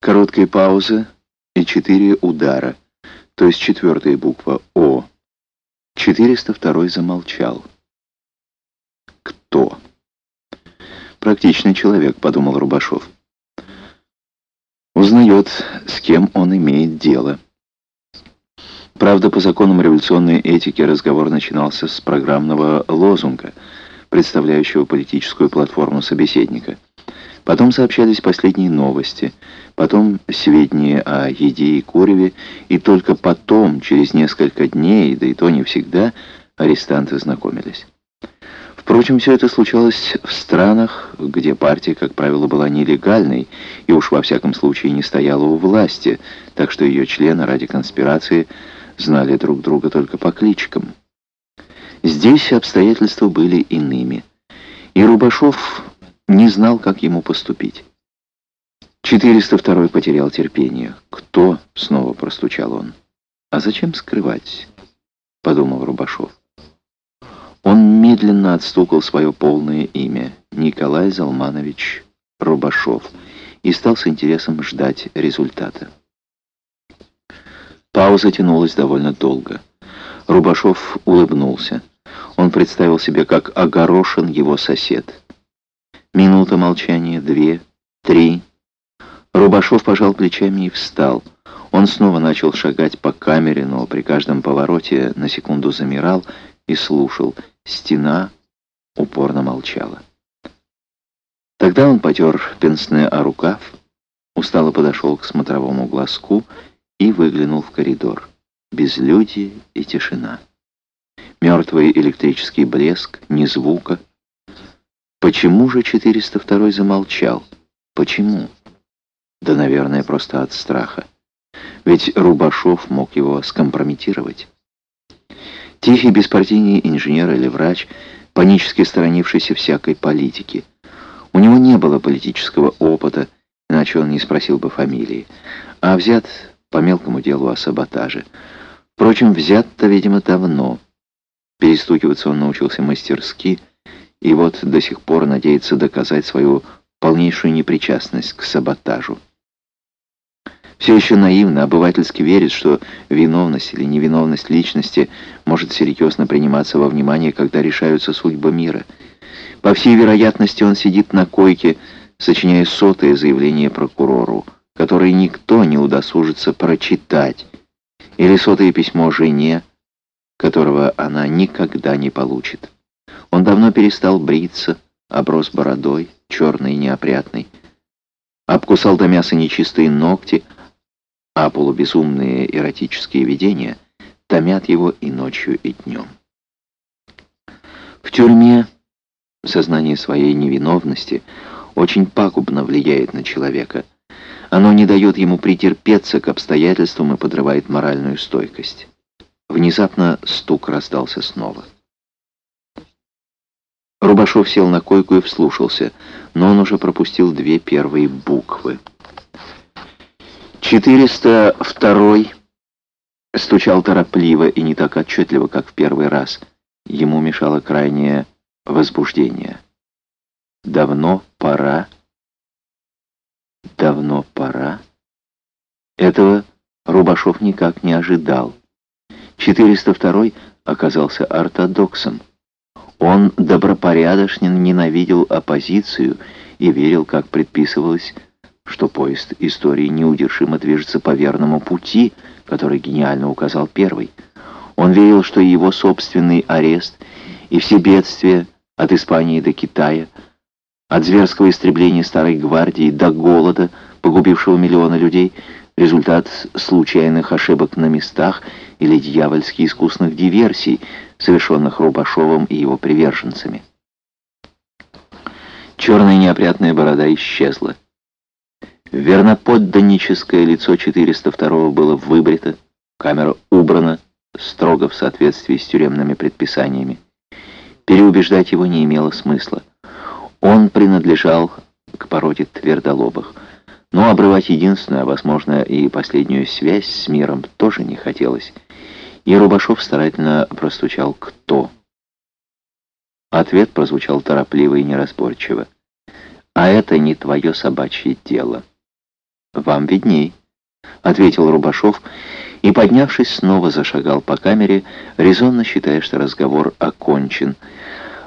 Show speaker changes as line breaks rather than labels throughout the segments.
Короткая пауза и четыре удара, то есть четвертая буква «О». 402 замолчал. «Кто?» «Практичный человек», — подумал Рубашов. Узнает, с кем он имеет дело. Правда, по законам революционной этики разговор начинался с программного лозунга, представляющего политическую платформу собеседника. Потом сообщались последние новости, потом сведения о еде и куреве, и только потом, через несколько дней, да и то не всегда, арестанты знакомились. Впрочем, все это случалось в странах, где партия, как правило, была нелегальной и уж во всяком случае не стояла у власти, так что ее члены ради конспирации знали друг друга только по кличкам. Здесь обстоятельства были иными, и Рубашов не знал, как ему поступить. 402 потерял терпение. «Кто?» — снова простучал он. «А зачем скрывать?» — подумал Рубашов. Он медленно отстукал свое полное имя — Николай Залманович Рубашов и стал с интересом ждать результата. Пауза тянулась довольно долго. Рубашов улыбнулся. Он представил себе, как огорошен его сосед — Минута молчания, две, три. Рубашов пожал плечами и встал. Он снова начал шагать по камере, но при каждом повороте на секунду замирал и слушал. Стена упорно молчала. Тогда он потер пенсне о рукав, устало подошел к смотровому глазку и выглянул в коридор. Безлюдие и тишина. Мертвый электрический блеск, ни звука, Почему же 402 замолчал? Почему? Да, наверное, просто от страха. Ведь Рубашов мог его скомпрометировать. Тихий беспартийный инженер или врач, панически сторонившийся всякой политики. У него не было политического опыта, иначе он не спросил бы фамилии, а взят по мелкому делу о саботаже. Впрочем, взят-то, видимо, давно. Перестукиваться он научился мастерски, и вот до сих пор надеется доказать свою полнейшую непричастность к саботажу. Все еще наивно, обывательски верит, что виновность или невиновность личности может серьезно приниматься во внимание, когда решаются судьбы мира. По всей вероятности, он сидит на койке, сочиняя сотое заявление прокурору, которое никто не удосужится прочитать, или сотое письмо жене, которого она никогда не получит. Он давно перестал бриться, оброс бородой, черный и неопрятный. Обкусал до мяса нечистые ногти, а полубезумные эротические видения томят его и ночью, и днем. В тюрьме сознание своей невиновности очень пагубно влияет на человека. Оно не дает ему претерпеться к обстоятельствам и подрывает моральную стойкость. Внезапно стук раздался снова. Рубашов сел на койку и вслушался, но он уже пропустил две первые буквы. «Четыреста второй...» Стучал торопливо и не так отчетливо, как в первый раз. Ему мешало крайнее возбуждение. «Давно пора...» «Давно пора...» Этого Рубашов никак не ожидал. 402 оказался ортодоксом. Он добропорядочно ненавидел оппозицию и верил, как предписывалось, что поезд истории неудержимо движется по верному пути, который гениально указал первый. Он верил, что его собственный арест и все бедствия от Испании до Китая, от зверского истребления Старой Гвардии до голода, погубившего миллионы людей, результат случайных ошибок на местах или дьявольски искусных диверсий, совершенных Рубашовым и его приверженцами. Черная неопрятная борода исчезла. Верноподданническое лицо 402 было выбрито, камера убрана, строго в соответствии с тюремными предписаниями. Переубеждать его не имело смысла. Он принадлежал к породе твердолобых. Но обрывать единственную, а возможно и последнюю связь с миром тоже не хотелось. И Рубашов старательно простучал «Кто?». Ответ прозвучал торопливо и неразборчиво. «А это не твое собачье дело». вам видней», — ответил Рубашов и, поднявшись, снова зашагал по камере, резонно считая, что разговор окончен.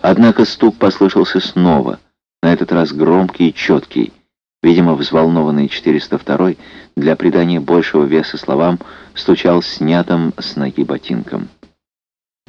Однако стук послышался снова, на этот раз громкий и четкий. Видимо, взволнованный 402 для придания большего веса словам стучал снятым с ноги ботинком.